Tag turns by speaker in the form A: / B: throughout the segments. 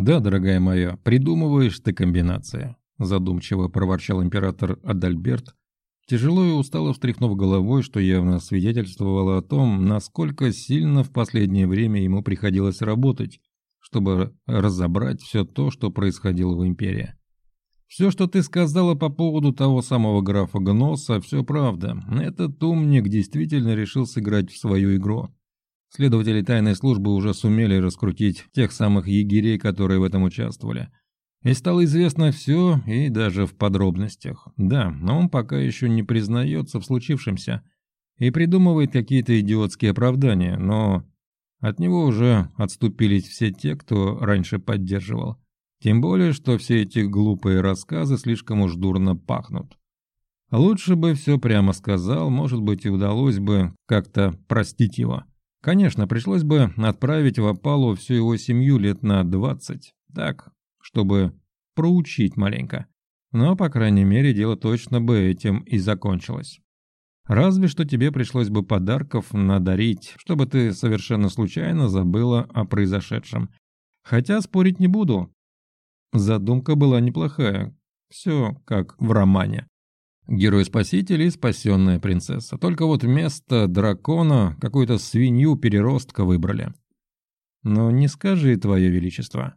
A: «Да, дорогая моя, придумываешь ты комбинации», – задумчиво проворчал император Адальберт, тяжело и устало встряхнув головой, что явно свидетельствовало о том, насколько сильно в последнее время ему приходилось работать, чтобы разобрать все то, что происходило в Империи. Все, что ты сказала по поводу того самого графа Гноса, все правда. Этот умник действительно решил сыграть в свою игру. Следователи тайной службы уже сумели раскрутить тех самых егерей, которые в этом участвовали. И стало известно все, и даже в подробностях. Да, но он пока еще не признается в случившемся и придумывает какие-то идиотские оправдания, но от него уже отступились все те, кто раньше поддерживал. Тем более, что все эти глупые рассказы слишком уж дурно пахнут. Лучше бы все прямо сказал, может быть, и удалось бы как-то простить его. Конечно, пришлось бы отправить в опалу всю его семью лет на двадцать, так, чтобы проучить маленько. Но, по крайней мере, дело точно бы этим и закончилось. Разве что тебе пришлось бы подарков надарить, чтобы ты совершенно случайно забыла о произошедшем. Хотя спорить не буду, Задумка была неплохая. Все как в романе. Герой-спаситель и спасенная принцесса. Только вот вместо дракона какую-то свинью-переростка выбрали. Но не скажи, твое величество.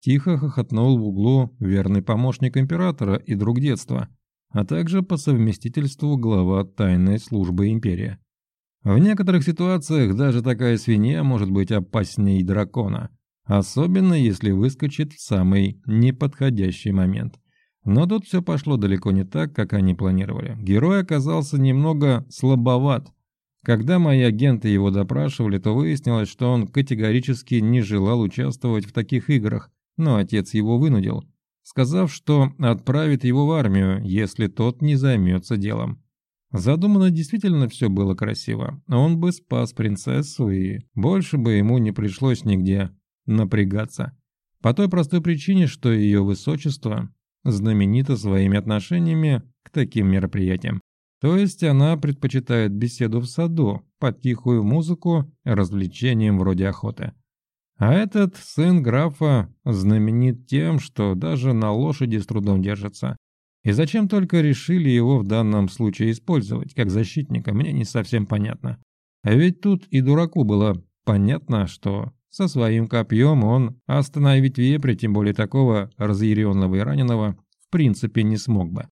A: Тихо хохотнул в углу верный помощник императора и друг детства, а также по совместительству глава тайной службы империи. В некоторых ситуациях даже такая свинья может быть опасней дракона – Особенно, если выскочит в самый неподходящий момент. Но тут все пошло далеко не так, как они планировали. Герой оказался немного слабоват. Когда мои агенты его допрашивали, то выяснилось, что он категорически не желал участвовать в таких играх, но отец его вынудил, сказав, что отправит его в армию, если тот не займется делом. Задумано действительно все было красиво. Он бы спас принцессу, и больше бы ему не пришлось нигде напрягаться. По той простой причине, что ее высочество знаменито своими отношениями к таким мероприятиям. То есть она предпочитает беседу в саду, под тихую музыку, развлечением вроде охоты. А этот сын графа знаменит тем, что даже на лошади с трудом держится. И зачем только решили его в данном случае использовать, как защитника, мне не совсем понятно. А ведь тут и дураку было понятно, что со своим копьем он остановить вепря, тем более такого разъяренного и раненого, в принципе не смог бы.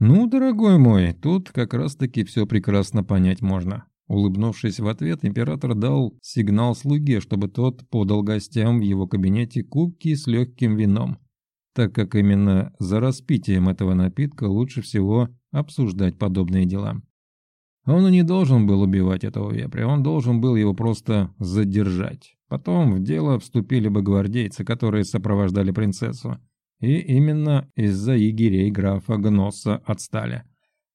A: «Ну, дорогой мой, тут как раз-таки все прекрасно понять можно». Улыбнувшись в ответ, император дал сигнал слуге, чтобы тот подал гостям в его кабинете кубки с легким вином, так как именно за распитием этого напитка лучше всего обсуждать подобные дела. Он и не должен был убивать этого вепря, он должен был его просто задержать. Потом в дело вступили бы гвардейцы, которые сопровождали принцессу. И именно из-за егерей графа Гносса отстали.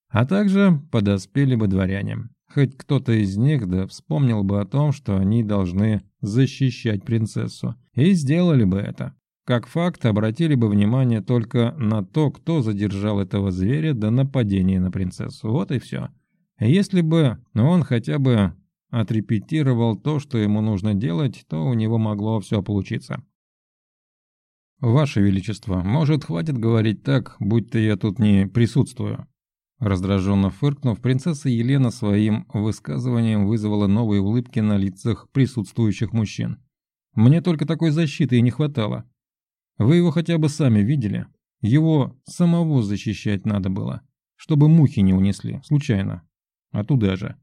A: А также подоспели бы дворяне. Хоть кто-то из них да вспомнил бы о том, что они должны защищать принцессу. И сделали бы это. Как факт, обратили бы внимание только на то, кто задержал этого зверя до нападения на принцессу. Вот и все. Если бы он хотя бы отрепетировал то, что ему нужно делать, то у него могло все получиться. «Ваше Величество, может, хватит говорить так, будто я тут не присутствую?» Раздраженно фыркнув, принцесса Елена своим высказыванием вызвала новые улыбки на лицах присутствующих мужчин. «Мне только такой защиты и не хватало. Вы его хотя бы сами видели? Его самого защищать надо было, чтобы мухи не унесли, случайно. А туда же.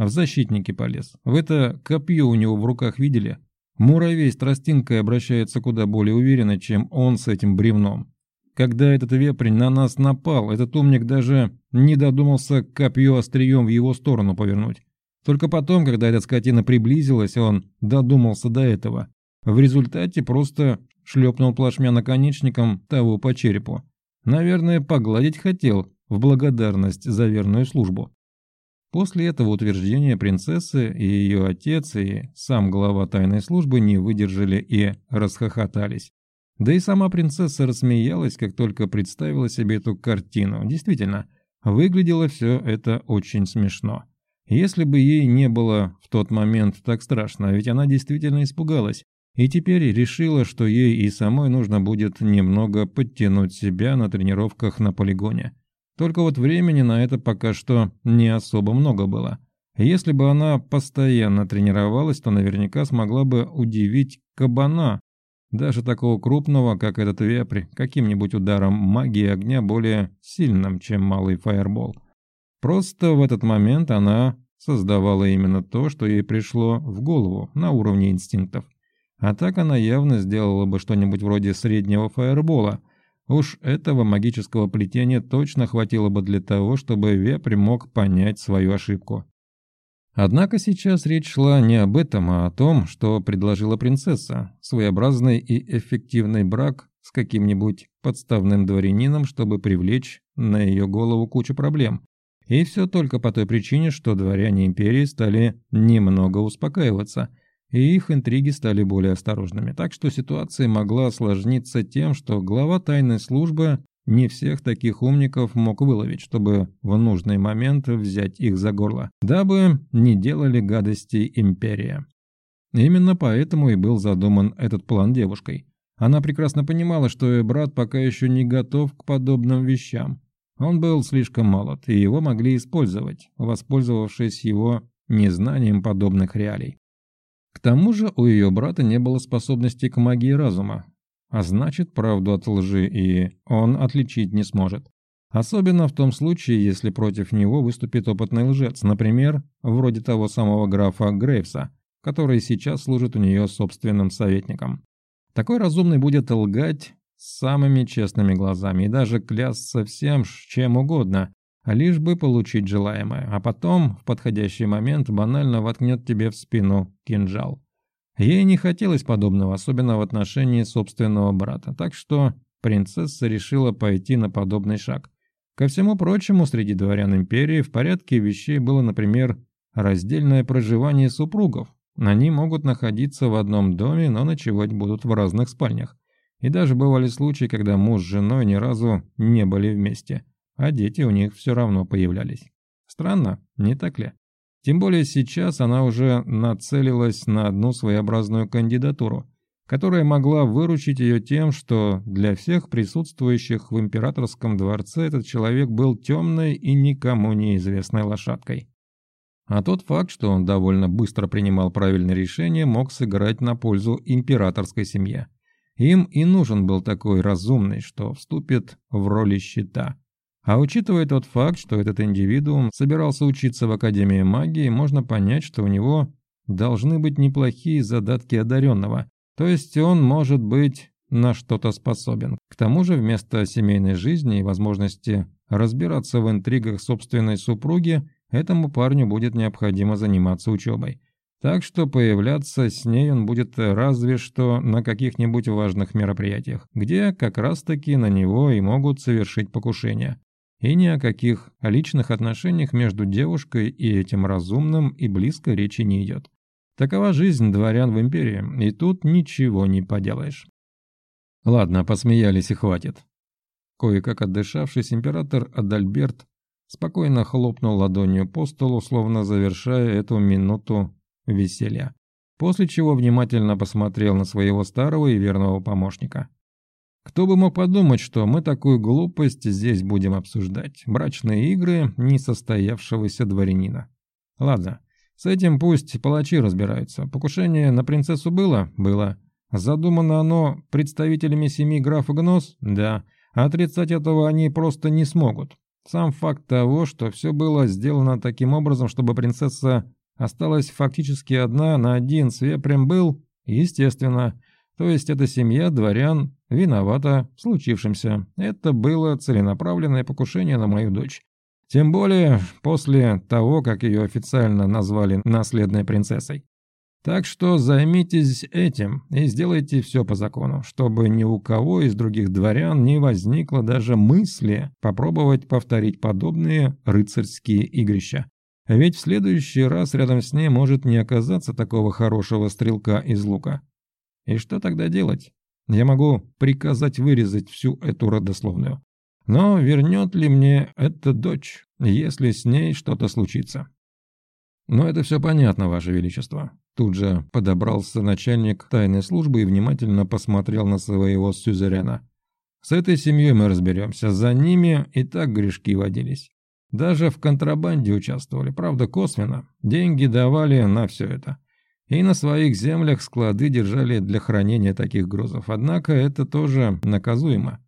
A: А в защитники полез. В это копье у него в руках видели? Муравей с тростинкой обращается куда более уверенно, чем он с этим бревном. Когда этот вепрень на нас напал, этот умник даже не додумался копье острием в его сторону повернуть. Только потом, когда эта скотина приблизилась, он додумался до этого. В результате просто шлепнул плашмя наконечником того по черепу. Наверное, погладить хотел в благодарность за верную службу. После этого утверждения принцессы и ее отец и сам глава тайной службы не выдержали и расхохотались. Да и сама принцесса рассмеялась, как только представила себе эту картину. Действительно, выглядело все это очень смешно. Если бы ей не было в тот момент так страшно, ведь она действительно испугалась. и теперь решила, что ей и самой нужно будет немного подтянуть себя на тренировках на полигоне. Только вот времени на это пока что не особо много было. Если бы она постоянно тренировалась, то наверняка смогла бы удивить кабана, даже такого крупного, как этот вепрь, каким-нибудь ударом магии огня более сильным, чем малый фаербол. Просто в этот момент она создавала именно то, что ей пришло в голову на уровне инстинктов. А так она явно сделала бы что-нибудь вроде среднего фаербола. Уж этого магического плетения точно хватило бы для того, чтобы вепрь мог понять свою ошибку. Однако сейчас речь шла не об этом, а о том, что предложила принцесса. Своеобразный и эффективный брак с каким-нибудь подставным дворянином, чтобы привлечь на ее голову кучу проблем. И все только по той причине, что дворяне империи стали немного успокаиваться, и их интриги стали более осторожными. Так что ситуация могла осложниться тем, что глава тайной службы не всех таких умников мог выловить, чтобы в нужный момент взять их за горло, дабы не делали гадости империя. Именно поэтому и был задуман этот план девушкой. Она прекрасно понимала, что ее брат пока еще не готов к подобным вещам. Он был слишком молод, и его могли использовать, воспользовавшись его незнанием подобных реалий. К тому же у ее брата не было способности к магии разума, а значит, правду от лжи и он отличить не сможет. Особенно в том случае, если против него выступит опытный лжец, например, вроде того самого графа Грейвса, который сейчас служит у нее собственным советником. Такой разумный будет лгать самыми честными глазами и даже клясться всем, чем угодно, лишь бы получить желаемое, а потом в подходящий момент банально воткнет тебе в спину кинжал. Ей не хотелось подобного, особенно в отношении собственного брата, так что принцесса решила пойти на подобный шаг. Ко всему прочему, среди дворян империи в порядке вещей было, например, раздельное проживание супругов. Они могут находиться в одном доме, но ночевать будут в разных спальнях. И даже бывали случаи, когда муж с женой ни разу не были вместе, а дети у них все равно появлялись. Странно, не так ли? Тем более сейчас она уже нацелилась на одну своеобразную кандидатуру, которая могла выручить ее тем, что для всех присутствующих в императорском дворце этот человек был темной и никому неизвестной лошадкой. А тот факт, что он довольно быстро принимал правильные решения, мог сыграть на пользу императорской семье. Им и нужен был такой разумный, что вступит в роли щита, а учитывая тот факт, что этот индивидуум собирался учиться в Академии магии, можно понять, что у него должны быть неплохие задатки одаренного, то есть он может быть на что-то способен. К тому же вместо семейной жизни и возможности разбираться в интригах собственной супруги, этому парню будет необходимо заниматься учебой. Так что появляться с ней он будет разве что на каких-нибудь важных мероприятиях, где как раз-таки на него и могут совершить покушение. И ни о каких личных отношениях между девушкой и этим разумным и близко речи не идет. Такова жизнь дворян в империи, и тут ничего не поделаешь. Ладно, посмеялись и хватит. Кое-как отдышавшись, император Адальберт спокойно хлопнул ладонью по столу, словно завершая эту минуту веселья, после чего внимательно посмотрел на своего старого и верного помощника. Кто бы мог подумать, что мы такую глупость здесь будем обсуждать. Брачные игры несостоявшегося дворянина. Ладно, с этим пусть палачи разбираются. Покушение на принцессу было? Было. Задумано оно представителями семьи графа Гнос? Да. Отрицать этого они просто не смогут. Сам факт того, что все было сделано таким образом, чтобы принцесса осталась фактически одна на один с вепрем был, естественно, то есть эта семья дворян виновата в случившемся. Это было целенаправленное покушение на мою дочь. Тем более после того, как ее официально назвали наследной принцессой. Так что займитесь этим и сделайте все по закону, чтобы ни у кого из других дворян не возникло даже мысли попробовать повторить подобные рыцарские игрища. Ведь в следующий раз рядом с ней может не оказаться такого хорошего стрелка из лука. И что тогда делать? Я могу приказать вырезать всю эту родословную. Но вернет ли мне эта дочь, если с ней что-то случится? Но это все понятно, Ваше Величество. Тут же подобрался начальник тайной службы и внимательно посмотрел на своего сюзерена. С этой семьей мы разберемся, за ними и так грешки водились. Даже в контрабанде участвовали, правда косвенно. Деньги давали на все это. И на своих землях склады держали для хранения таких грузов. Однако это тоже наказуемо.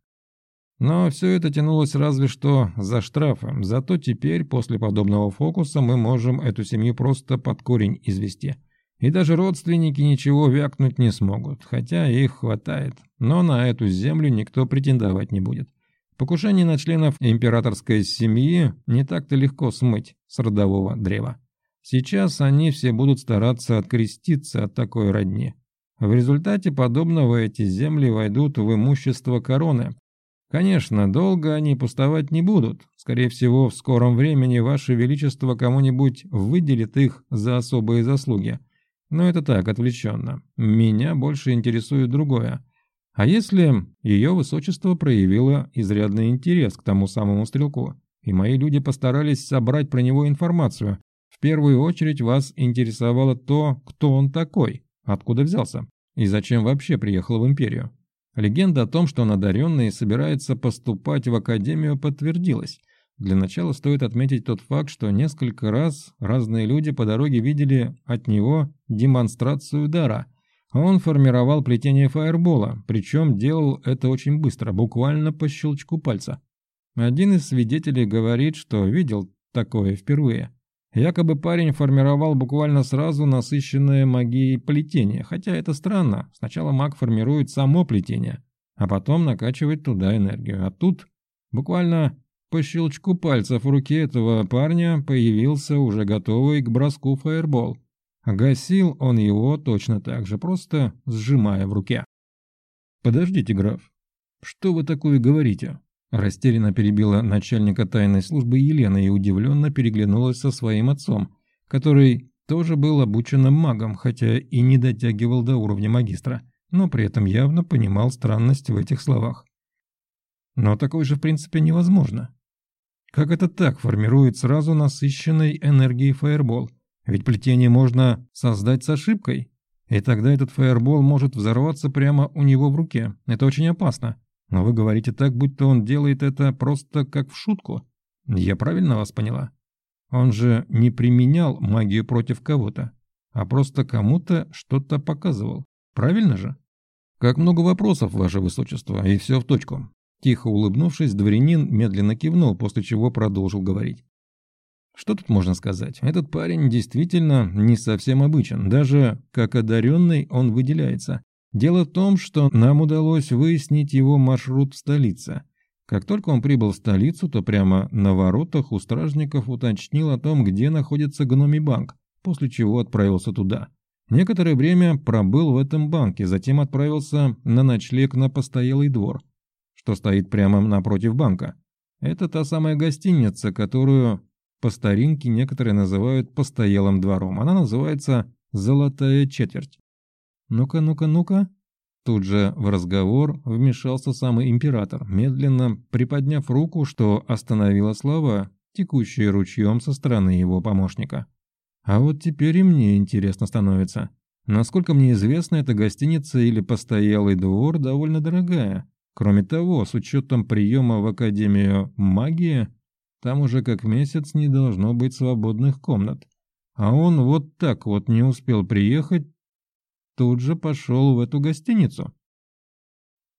A: Но все это тянулось разве что за штрафом. Зато теперь, после подобного фокуса, мы можем эту семью просто под корень извести. И даже родственники ничего вякнуть не смогут, хотя их хватает. Но на эту землю никто претендовать не будет. Покушение на членов императорской семьи не так-то легко смыть с родового древа. Сейчас они все будут стараться откреститься от такой родни. В результате подобного эти земли войдут в имущество короны. Конечно, долго они пустовать не будут. Скорее всего, в скором времени Ваше Величество кому-нибудь выделит их за особые заслуги. Но это так, отвлеченно. Меня больше интересует другое. А если ее высочество проявило изрядный интерес к тому самому стрелку, и мои люди постарались собрать про него информацию, первую очередь вас интересовало то, кто он такой, откуда взялся и зачем вообще приехал в империю. Легенда о том, что он одаренный и собирается поступать в академию, подтвердилась. Для начала стоит отметить тот факт, что несколько раз разные люди по дороге видели от него демонстрацию дара – он формировал плетение фаербола, причем делал это очень быстро, буквально по щелчку пальца. Один из свидетелей говорит, что видел такое впервые. Якобы парень формировал буквально сразу насыщенное магией плетение, хотя это странно. Сначала маг формирует само плетение, а потом накачивает туда энергию. А тут буквально по щелчку пальцев в руке этого парня появился уже готовый к броску фаербол. Гасил он его точно так же, просто сжимая в руке. «Подождите, граф, что вы такое говорите?» Растерянно перебила начальника тайной службы Елена и удивленно переглянулась со своим отцом, который тоже был обученным магом, хотя и не дотягивал до уровня магистра, но при этом явно понимал странность в этих словах. Но такое же в принципе невозможно. Как это так формирует сразу насыщенной энергией фаербол – ведь плетение можно создать с ошибкой, и тогда этот фаербол может взорваться прямо у него в руке. Это очень опасно. Но вы говорите так, будто он делает это просто как в шутку. Я правильно вас поняла? Он же не применял магию против кого-то, а просто кому-то что-то показывал. Правильно же? Как много вопросов, ваше высочество, и все в точку. Тихо улыбнувшись, дворянин медленно кивнул, после чего продолжил говорить. Что тут можно сказать? Этот парень действительно не совсем обычен. Даже как одаренный он выделяется. Дело в том, что нам удалось выяснить его маршрут в столице. Как только он прибыл в столицу, то прямо на воротах у стражников уточнил о том, где находится гномий банк, после чего отправился туда. Некоторое время пробыл в этом банке, затем отправился на ночлег на постоялый двор, что стоит прямо напротив банка. Это та самая гостиница, которую по старинке некоторые называют постоялым двором. Она называется «золотая четверть». «Ну-ка, ну-ка, ну-ка». Тут же в разговор вмешался самый император, медленно приподняв руку, что остановило слова, текущие ручьем со стороны его помощника. А вот теперь и мне интересно становится. Насколько мне известно, эта гостиница или постоялый двор довольно дорогая. Кроме того, с учетом приема в Академию магии, там уже как месяц не должно быть свободных комнат. А он вот так вот не успел приехать, тут же пошел в эту гостиницу.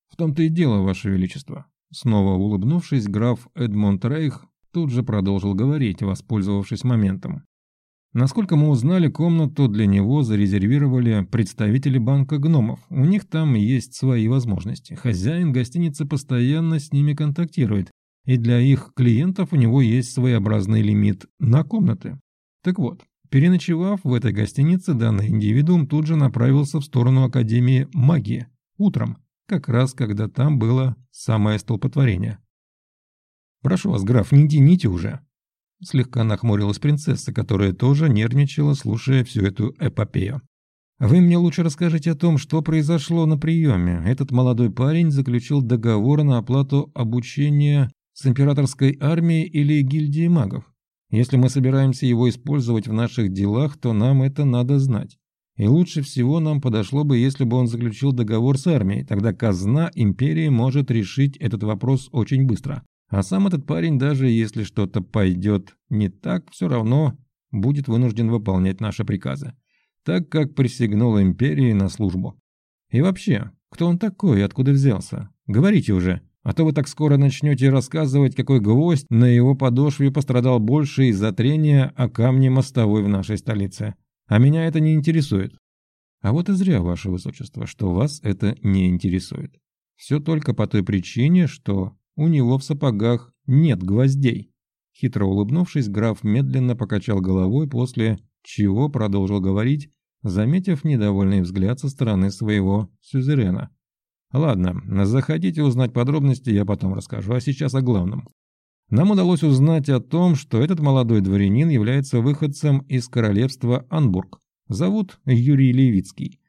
A: В том-то и дело, Ваше Величество. Снова улыбнувшись, граф Эдмонд Рейх тут же продолжил говорить, воспользовавшись моментом. Насколько мы узнали, комнату для него зарезервировали представители банка гномов. У них там есть свои возможности. Хозяин гостиницы постоянно с ними контактирует и для их клиентов у него есть своеобразный лимит на комнаты. Так вот, переночевав в этой гостинице, данный индивидуум тут же направился в сторону Академии магии утром, как раз когда там было самое столпотворение. «Прошу вас, граф, не тяните уже!» Слегка нахмурилась принцесса, которая тоже нервничала, слушая всю эту эпопею. «Вы мне лучше расскажите о том, что произошло на приеме. Этот молодой парень заключил договор на оплату обучения с императорской армией или гильдией магов? Если мы собираемся его использовать в наших делах, то нам это надо знать. И лучше всего нам подошло бы, если бы он заключил договор с армией, тогда казна империи может решить этот вопрос очень быстро. А сам этот парень, даже если что-то пойдет не так, все равно будет вынужден выполнять наши приказы, так как присягнул империи на службу. И вообще, кто он такой и откуда взялся? Говорите уже, а то вы так скоро начнете рассказывать, какой гвоздь на его подошве пострадал больше из-за трения о камне мостовой в нашей столице. А меня это не интересует. А вот и зря, ваше высочество, что вас это не интересует. Все только по той причине, что у него в сапогах нет гвоздей. Хитро улыбнувшись, граф медленно покачал головой, после чего продолжил говорить, заметив недовольный взгляд со стороны своего сюзерена. «Ладно, заходите узнать подробности, я потом расскажу, а сейчас о главном. Нам удалось узнать о том, что этот молодой дворянин является выходцем из королевства Анбург. Зовут Юрий Левицкий.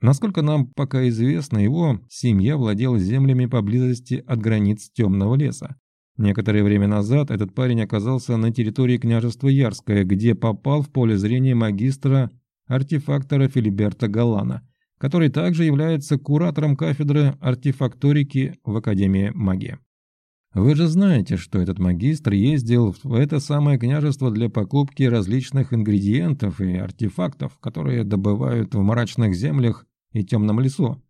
A: Насколько нам пока известно, его семья владела землями поблизости от границ Темного леса. Некоторое время назад этот парень оказался на территории княжества Ярское, где попал в поле зрения магистра артефактора Филиберта Галана, который также является куратором кафедры артефакторики в Академии магии. Вы же знаете, что этот магистр ездил в это самое княжество для покупки различных ингредиентов и артефактов, которые добывают в мрачных землях и темном лесу.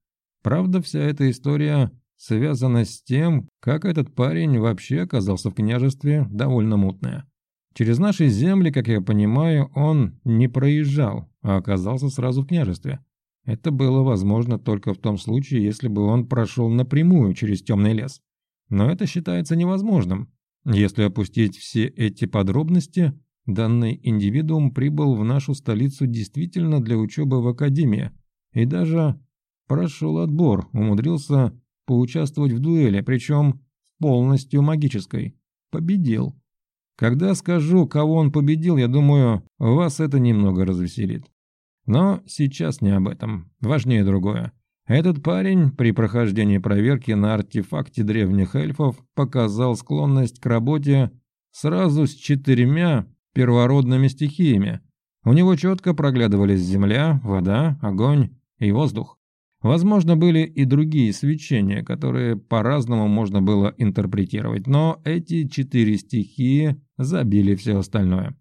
A: Правда, вся эта история связана с тем, как этот парень вообще оказался в княжестве, довольно мутная. Через наши земли, как я понимаю, он не проезжал, а оказался сразу в княжестве. Это было возможно только в том случае, если бы он прошел напрямую через темный лес. Но это считается невозможным. Если опустить все эти подробности, данный индивидуум прибыл в нашу столицу действительно для учебы в академии и даже прошел отбор, умудрился поучаствовать в дуэли, причем полностью магической. Победил. Когда скажу, кого он победил, я думаю, вас это немного развеселит. Но сейчас не об этом. Важнее другое. Этот парень при прохождении проверки на артефакте древних эльфов показал склонность к работе сразу с четырьмя первородными стихиями. У него четко проглядывались земля, вода, огонь и воздух. Возможно, были и другие свечения, которые по-разному можно было интерпретировать, но эти четыре стихии забили все остальное.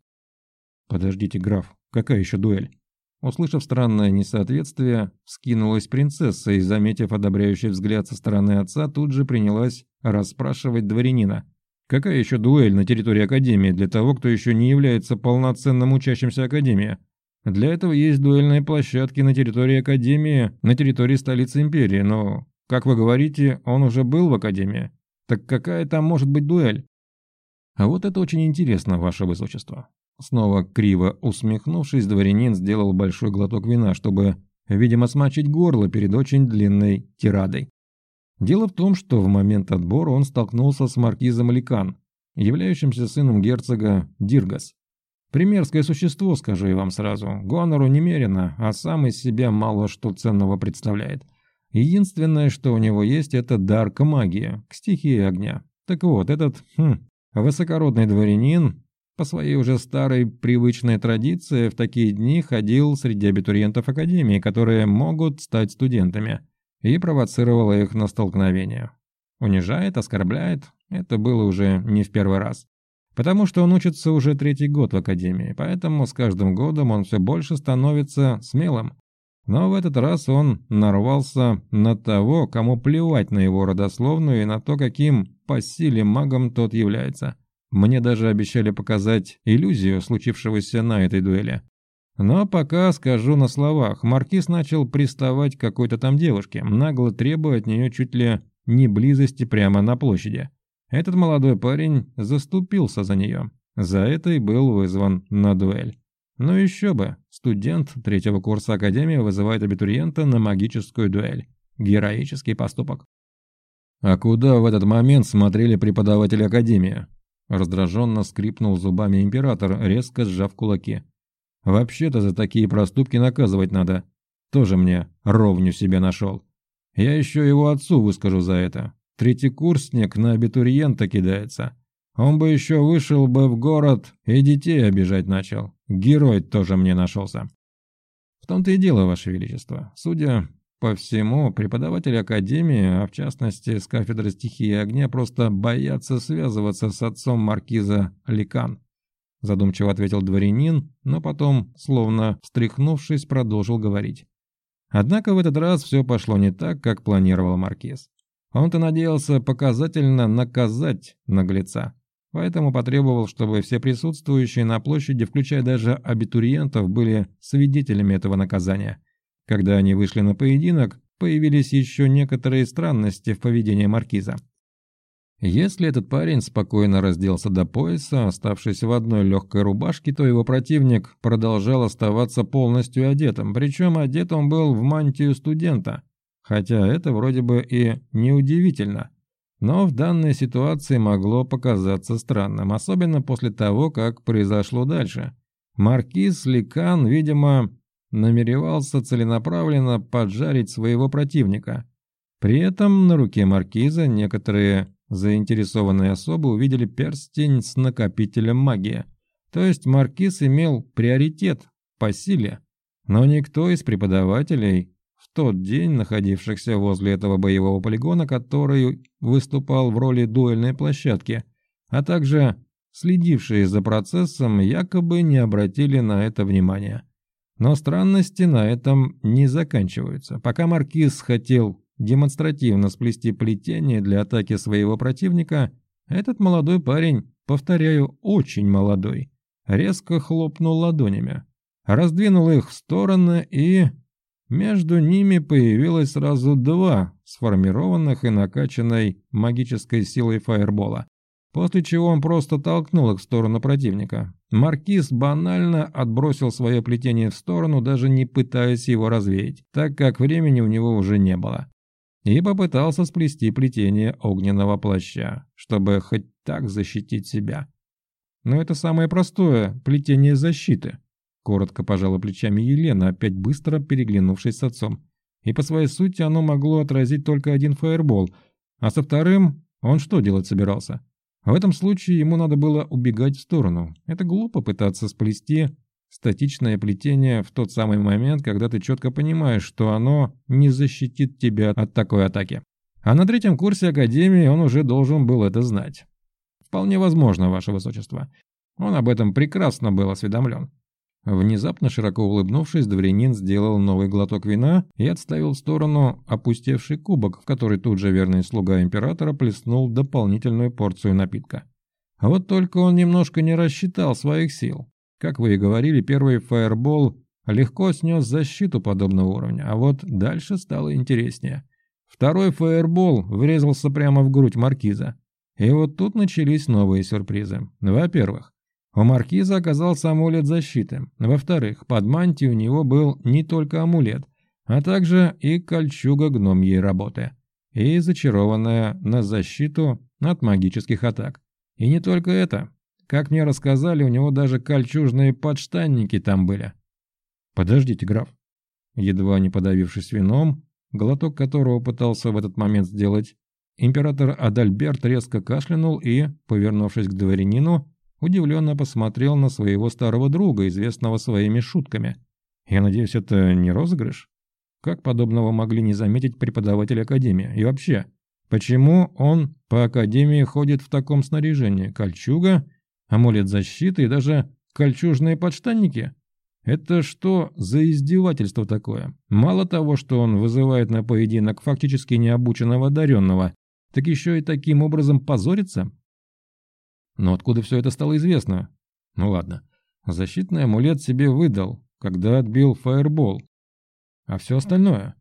A: «Подождите, граф, какая еще дуэль?» Услышав странное несоответствие, вскинулась принцесса и, заметив одобряющий взгляд со стороны отца, тут же принялась расспрашивать дворянина. «Какая еще дуэль на территории Академии для того, кто еще не является полноценным учащимся Академии? Для этого есть дуэльные площадки на территории Академии, на территории столицы Империи, но, как вы говорите, он уже был в Академии. Так какая там может быть дуэль?» «А вот это очень интересно, ваше высочество. Снова криво усмехнувшись, дворянин сделал большой глоток вина, чтобы, видимо, смачить горло перед очень длинной тирадой. Дело в том, что в момент отбора он столкнулся с маркизом Ликан, являющимся сыном герцога Диргас. Примерское существо, скажу я вам сразу, гонору немерено, а сам из себя мало что ценного представляет. Единственное, что у него есть, это дар к магии, к стихии огня. Так вот, этот, хм, высокородный дворянин по своей уже старой привычной традиции в такие дни ходил среди абитуриентов Академии, которые могут стать студентами, и провоцировал их на столкновение. Унижает, оскорбляет – это было уже не в первый раз. Потому что он учится уже третий год в Академии, поэтому с каждым годом он все больше становится смелым. Но в этот раз он нарвался на того, кому плевать на его родословную и на то, каким по силе магом тот является – мне даже обещали показать иллюзию случившегося на этой дуэли. Но пока скажу на словах, Маркиз начал приставать к какой-то там девушке, нагло требуя от нее чуть ли не близости прямо на площади. Этот молодой парень заступился за нее. За это и был вызван на дуэль. Ну еще бы, студент третьего курса Академии вызывает абитуриента на магическую дуэль. Героический поступок. А куда в этот момент смотрели преподаватели Академии? Раздраженно скрипнул зубами император, резко сжав кулаки. «Вообще-то за такие проступки наказывать надо. Тоже мне ровню себе нашел. Я еще его отцу выскажу за это. Третий курсник на абитуриента кидается. он бы еще вышел бы в город и детей обижать начал. Герой тоже мне нашелся. В том-то и дело, Ваше Величество. Судя по всему, преподаватели Академии, а в частности с кафедры стихии огня, просто боятся связываться с отцом маркиза Ликан. Задумчиво ответил дворянин, но потом, словно встряхнувшись, продолжил говорить. Однако в этот раз все пошло не так, как планировал маркиз. Он-то надеялся показательно наказать наглеца. Поэтому потребовал, чтобы все присутствующие на площади, включая даже абитуриентов, были свидетелями этого наказания. Когда они вышли на поединок, появились еще некоторые странности в поведении маркиза. Если этот парень спокойно разделся до пояса, оставшись в одной легкой рубашке, то его противник продолжал оставаться полностью одетым, причем одет он был в мантию студента. Хотя это вроде бы и неудивительно но в данной ситуации могло показаться странным, особенно после того, как произошло дальше. Маркиз Ликан, видимо, намеревался целенаправленно поджарить своего противника. При этом на руке маркиза некоторые заинтересованные особы увидели перстень с накопителем магии. То есть маркиз имел приоритет по силе, но никто из преподавателей тот день находившихся возле этого боевого полигона, который выступал в роли дуэльной площадки, а также следившие за процессом, якобы не обратили на это внимания. Но странности на этом не заканчиваются. Пока Маркиз хотел демонстративно сплести плетение для атаки своего противника, этот молодой парень, повторяю, очень молодой, резко хлопнул ладонями, раздвинул их в стороны и между ними появилось сразу два сформированных и накачанной магической силой фаербола, после чего он просто толкнул их в сторону противника. Маркиз банально отбросил свое плетение в сторону, даже не пытаясь его развеять, так как времени у него уже не было. И попытался сплести плетение огненного плаща, чтобы хоть так защитить себя. Но это самое простое плетение защиты. Коротко пожала плечами Елена, опять быстро переглянувшись с отцом. И по своей сути оно могло отразить только один фаербол, а со вторым он что делать собирался? В этом случае ему надо было убегать в сторону. Это глупо пытаться сплести статичное плетение в тот самый момент, когда ты четко понимаешь, что оно не защитит тебя от такой атаки. А на третьем курсе Академии он уже должен был это знать. Вполне возможно, Ваше Высочество. Он об этом прекрасно был осведомлен. Внезапно, широко улыбнувшись, дворянин сделал новый глоток вина и отставил в сторону опустевший кубок, в который тут же верный слуга императора плеснул дополнительную порцию напитка. А вот только он немножко не рассчитал своих сил. Как вы и говорили, первый фаербол легко снес защиту подобного уровня, а вот дальше стало интереснее. Второй фаербол врезался прямо в грудь маркиза. И вот тут начались новые сюрпризы. Во-первых, у маркиза оказался амулет защиты. Во-вторых, под мантией у него был не только амулет, а также и кольчуга гномьей работы. И зачарованная на защиту от магических атак. И не только это. Как мне рассказали, у него даже кольчужные подштанники там были. «Подождите, граф». Едва не подавившись вином, глоток которого пытался в этот момент сделать, император Адальберт резко кашлянул и, повернувшись к дворянину, удивленно посмотрел на своего старого друга, известного своими шутками. «Я надеюсь, это не розыгрыш? Как подобного могли не заметить преподаватели Академии? И вообще, почему он по Академии ходит в таком снаряжении? Кольчуга, амулет защиты и даже кольчужные подштанники?» Это что за издевательство такое? Мало того, что он вызывает на поединок фактически необученного одаренного, так еще и таким образом позорится? Но откуда все это стало известно? Ну ладно. Защитный амулет себе выдал, когда отбил фаербол. А все остальное?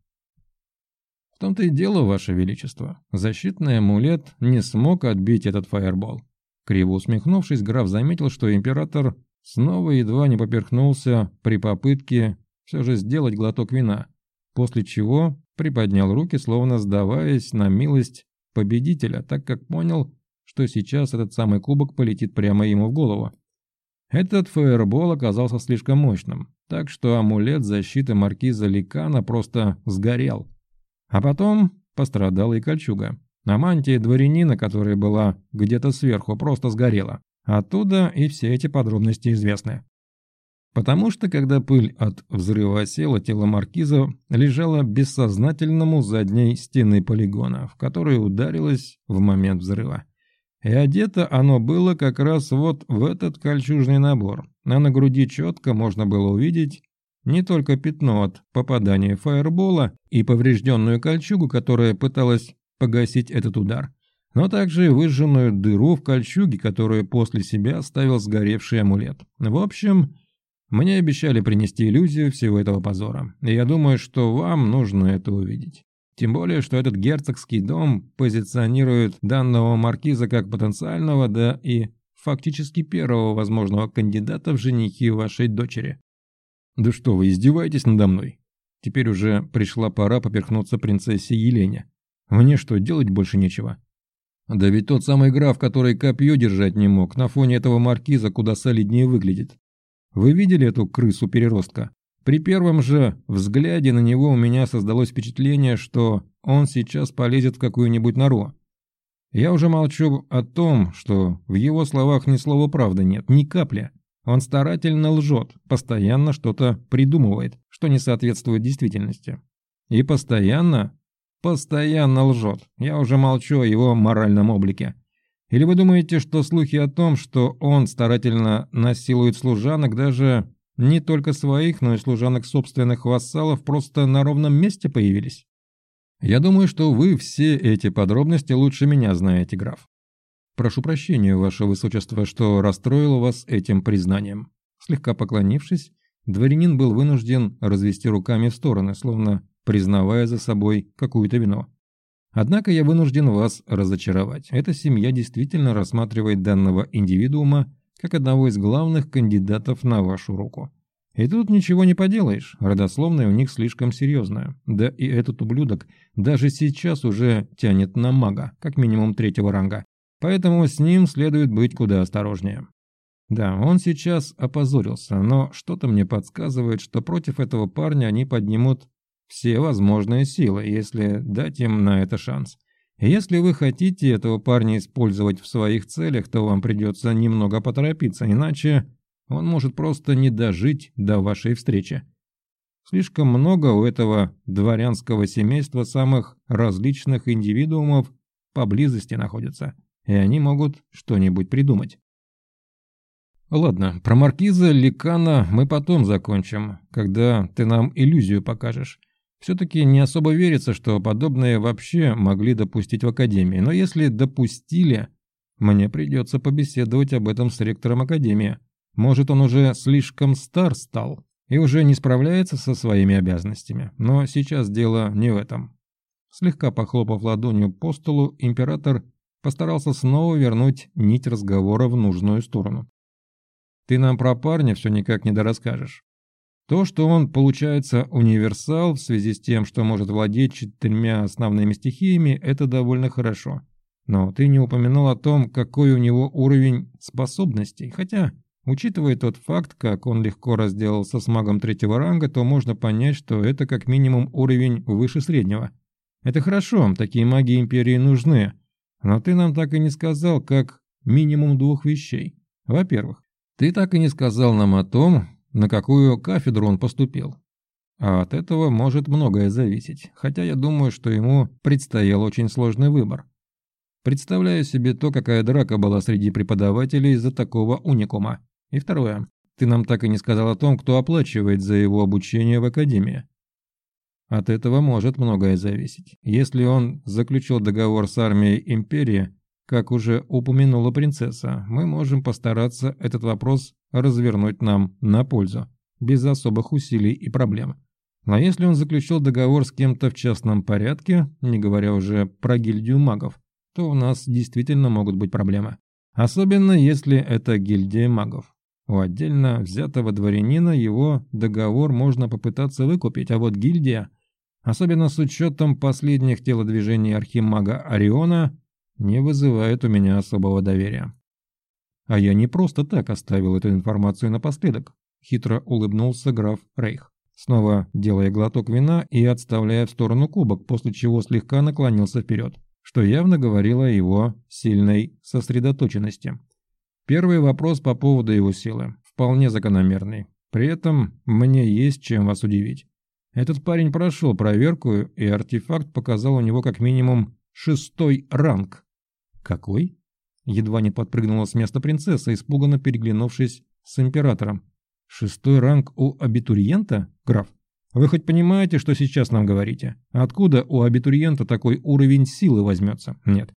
A: В том-то и дело, Ваше Величество. Защитный амулет не смог отбить этот фаербол. Криво усмехнувшись, граф заметил, что император снова едва не поперхнулся при попытке все же сделать глоток вина, после чего приподнял руки, словно сдаваясь на милость победителя, так как понял, что сейчас этот самый кубок полетит прямо ему в голову. Этот фаербол оказался слишком мощным, так что амулет защиты маркиза Ликана просто сгорел. А потом пострадала и кольчуга. А мантия дворянина, которая была где-то сверху, просто сгорела. Оттуда и все эти подробности известны. Потому что, когда пыль от взрыва осела, тело маркиза лежало бессознательному задней стены полигона, в которую ударилось в момент взрыва. И одето оно было как раз вот в этот кольчужный набор, а на груди четко можно было увидеть не только пятно от попадания фаербола и поврежденную кольчугу, которая пыталась погасить этот удар, но также выжженную дыру в кольчуге, которую после себя оставил сгоревший амулет. В общем, мне обещали принести иллюзию всего этого позора, и я думаю, что вам нужно это увидеть. Тем более, что этот герцогский дом позиционирует данного маркиза как потенциального, да и фактически первого возможного кандидата в женихи вашей дочери. Да что вы, издеваетесь надо мной? Теперь уже пришла пора поперхнуться принцессе Елене. Мне что, делать больше нечего? Да ведь тот самый граф, который копье держать не мог, на фоне этого маркиза куда солиднее выглядит. Вы видели эту крысу-переростка? При первом же взгляде на него у меня создалось впечатление, что он сейчас полезет в какую-нибудь нору. Я уже молчу о том, что в его словах ни слова правды нет, ни капли. Он старательно лжет, постоянно что-то придумывает, что не соответствует действительности. И постоянно, постоянно лжет. Я уже молчу о его моральном облике. Или вы думаете, что слухи о том, что он старательно насилует служанок, даже не только своих, но и служанок собственных вассалов, просто на ровном месте появились? Я думаю, что вы все эти подробности лучше меня знаете, граф. Прошу прощения, ваше высочество, что расстроил вас этим признанием. Слегка поклонившись, дворянин был вынужден развести руками в стороны, словно признавая за собой какую-то вину. Однако я вынужден вас разочаровать. Эта семья действительно рассматривает данного индивидуума как одного из главных кандидатов на вашу руку. И тут ничего не поделаешь, родословная у них слишком серьезная. Да и этот ублюдок даже сейчас уже тянет на мага, как минимум третьего ранга. Поэтому с ним следует быть куда осторожнее. Да, он сейчас опозорился, но что-то мне подсказывает, что против этого парня они поднимут все возможные силы, если дать им на это шанс. Если вы хотите этого парня использовать в своих целях, то вам придется немного поторопиться, иначе он может просто не дожить до вашей встречи. Слишком много у этого дворянского семейства самых различных индивидуумов поблизости находится, и они могут что-нибудь придумать. Ладно, про маркиза Ликана мы потом закончим, когда ты нам иллюзию покажешь. Все-таки не особо верится, что подобное вообще могли допустить в Академии. Но если допустили, мне придется побеседовать об этом с ректором Академии. Может, он уже слишком стар стал и уже не справляется со своими обязанностями. Но сейчас дело не в этом. Слегка похлопав ладонью по столу, император постарался снова вернуть нить разговора в нужную сторону. «Ты нам про парня все никак не дорасскажешь. То, что он, получается, универсал в связи с тем, что может владеть четырьмя основными стихиями, это довольно хорошо. Но ты не упомянул о том, какой у него уровень способностей, хотя, учитывая тот факт, как он легко разделался с магом третьего ранга, то можно понять, что это как минимум уровень выше среднего. Это хорошо, такие маги Империи нужны, но ты нам так и не сказал, как минимум двух вещей. Во-первых, ты так и не сказал нам о том, на какую кафедру он поступил. А от этого может многое зависеть, хотя я думаю, что ему предстоял очень сложный выбор. Представляю себе то, какая драка была среди преподавателей из-за такого уникума. И второе. Ты нам так и не сказал о том, кто оплачивает за его обучение в академии. От этого может многое зависеть. Если он заключил договор с армией Империи, как уже упомянула принцесса, мы можем постараться этот вопрос развернуть нам на пользу, без особых усилий и проблем. А если он заключил договор с кем-то в частном порядке, не говоря уже про гильдию магов, то у нас действительно могут быть проблемы. Особенно если это гильдия магов. У отдельно взятого дворянина его договор можно попытаться выкупить, а вот гильдия, особенно с учетом последних телодвижений архимага Ориона, не вызывает у меня особого доверия. А я не просто так оставил эту информацию напоследок, хитро улыбнулся граф Рейх, снова делая глоток вина и отставляя в сторону кубок, после чего слегка наклонился вперед. что явно говорило о его сильной сосредоточенности. Первый вопрос по поводу его силы вполне закономерный. При этом мне есть чем вас удивить. Этот парень прошел проверку, и артефакт показал у него как минимум шестой ранг. Какой? Едва не подпрыгнула с места принцесса, испуганно переглянувшись с императором. Шестой ранг у абитуриента, граф? Вы хоть понимаете, что сейчас нам говорите? Откуда у абитуриента такой уровень силы возьмется? Нет.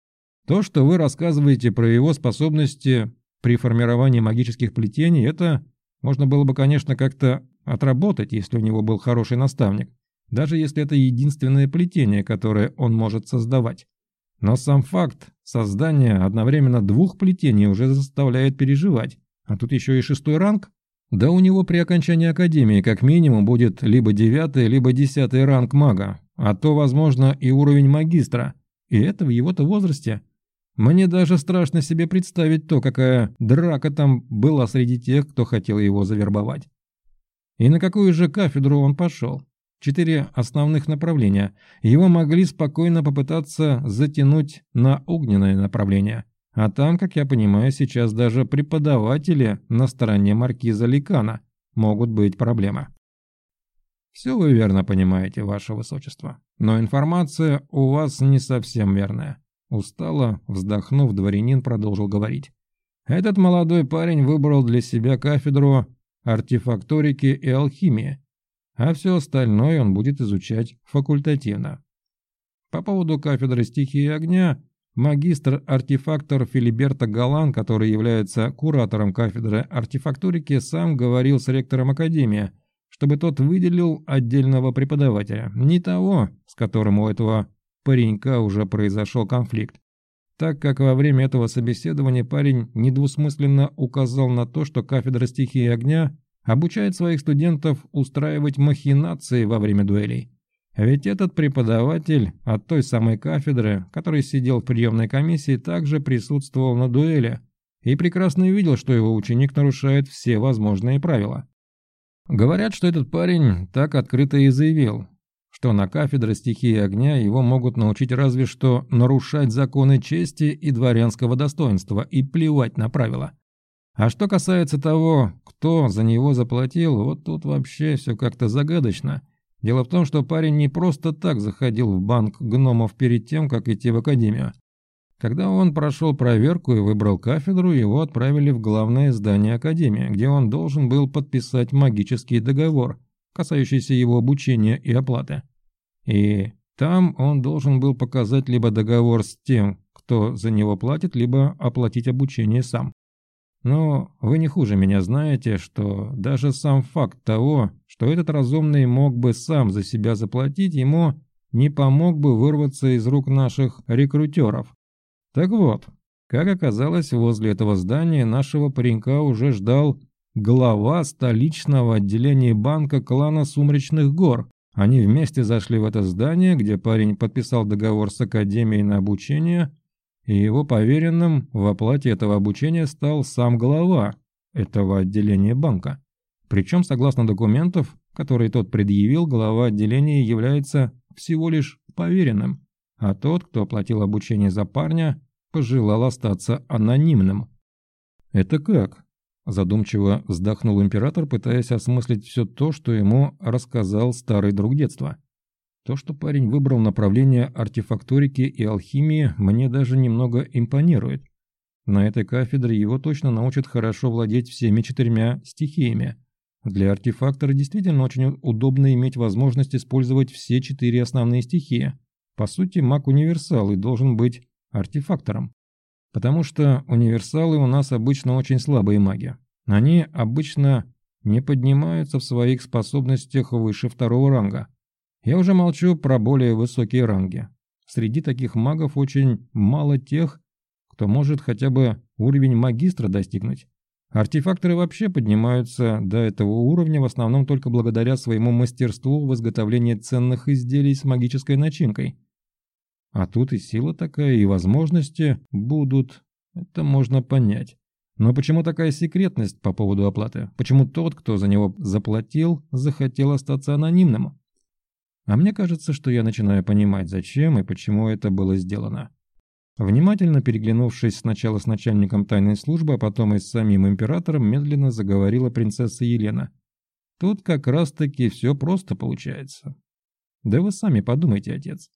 A: То, что вы рассказываете про его способности при формировании магических плетений, это можно было бы, конечно, как-то отработать, если у него был хороший наставник, даже если это единственное плетение, которое он может создавать. Но сам факт создания одновременно двух плетений уже заставляет переживать. А тут еще и шестой ранг. Да у него при окончании академии как минимум будет либо девятый, либо десятый ранг мага, а то, возможно, и уровень магистра. И это в его-то возрасте. Мне даже страшно себе представить то, какая драка там была среди тех, кто хотел его завербовать. И на какую же кафедру он пошел? Четыре основных направления. Его могли спокойно попытаться затянуть на огненное направление. А там, как я понимаю, сейчас даже преподаватели на стороне маркиза Ликана могут быть проблемы. Все вы верно понимаете, ваше высочество. Но информация у вас не совсем верная. Устало, вздохнув, дворянин продолжил говорить. Этот молодой парень выбрал для себя кафедру артефакторики и алхимии, а все остальное он будет изучать факультативно. По поводу кафедры стихии огня, магистр-артефактор Филиберто Галан, который является куратором кафедры артефакторики, сам говорил с ректором академии, чтобы тот выделил отдельного преподавателя, не того, с которым у этого паренька уже произошел конфликт, так как во время этого собеседования парень недвусмысленно указал на то, что кафедра стихии огня обучает своих студентов устраивать махинации во время дуэлей. Ведь этот преподаватель от той самой кафедры, который сидел в приемной комиссии, также присутствовал на дуэли и прекрасно видел, что его ученик нарушает все возможные правила. Говорят, что этот парень так открыто и заявил, что на кафедре стихии огня его могут научить разве что нарушать законы чести и дворянского достоинства и плевать на правила. А что касается того, кто за него заплатил, вот тут вообще все как-то загадочно. Дело в том, что парень не просто так заходил в банк гномов перед тем, как идти в академию. Когда он прошел проверку и выбрал кафедру, его отправили в главное здание академии, где он должен был подписать магический договор – касающийся его обучения и оплаты. И там он должен был показать либо договор с тем, кто за него платит, либо оплатить обучение сам. Но вы не хуже меня знаете, что даже сам факт того, что этот разумный мог бы сам за себя заплатить, ему не помог бы вырваться из рук наших рекрутеров. Так вот, как оказалось, возле этого здания нашего паренька уже ждал глава столичного отделения банка клана Сумречных гор. Они вместе зашли в это здание, где парень подписал договор с Академией на обучение, и его поверенным в оплате этого обучения стал сам глава этого отделения банка. Причем, согласно документов, которые тот предъявил, глава отделения является всего лишь поверенным, а тот, кто оплатил обучение за парня, пожелал остаться анонимным. «Это как?» Задумчиво вздохнул император, пытаясь осмыслить все то, что ему рассказал старый друг детства. То, что парень выбрал направление артефакторики и алхимии, мне даже немного импонирует. На этой кафедре его точно научат хорошо владеть всеми четырьмя стихиями. Для артефактора действительно очень удобно иметь возможность использовать все четыре основные стихии. По сути, маг-универсал и должен быть артефактором. Потому что универсалы у нас обычно очень слабые маги. Они обычно не поднимаются в своих способностях выше второго ранга. Я уже молчу про более высокие ранги. Среди таких магов очень мало тех, кто может хотя бы уровень магистра достигнуть. Артефакторы вообще поднимаются до этого уровня в основном только благодаря своему мастерству в изготовлении ценных изделий с магической начинкой. А тут и сила такая, и возможности будут. Это можно понять. Но почему такая секретность по поводу оплаты? Почему тот, кто за него заплатил, захотел остаться анонимным? А мне кажется, что я начинаю понимать, зачем и почему это было сделано. Внимательно переглянувшись сначала с начальником тайной службы, а потом и с самим императором, медленно заговорила принцесса Елена. Тут как раз-таки все просто получается. Да вы сами подумайте, отец.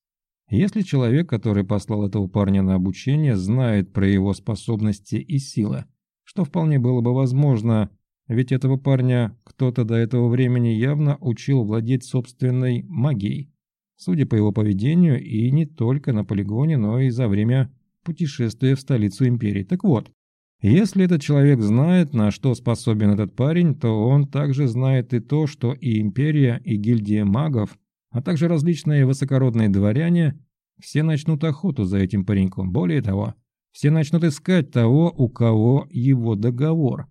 A: Если человек, который послал этого парня на обучение, знает про его способности и силы, что вполне было бы возможно, ведь этого парня кто-то до этого времени явно учил владеть собственной магией, судя по его поведению и не только на полигоне, но и за время путешествия в столицу империи. Так вот, если этот человек знает, на что способен этот парень, то он также знает и то, что и империя, и гильдия магов – а также различные высокородные дворяне, все начнут охоту за этим пареньком. Более того, все начнут искать того, у кого его договор.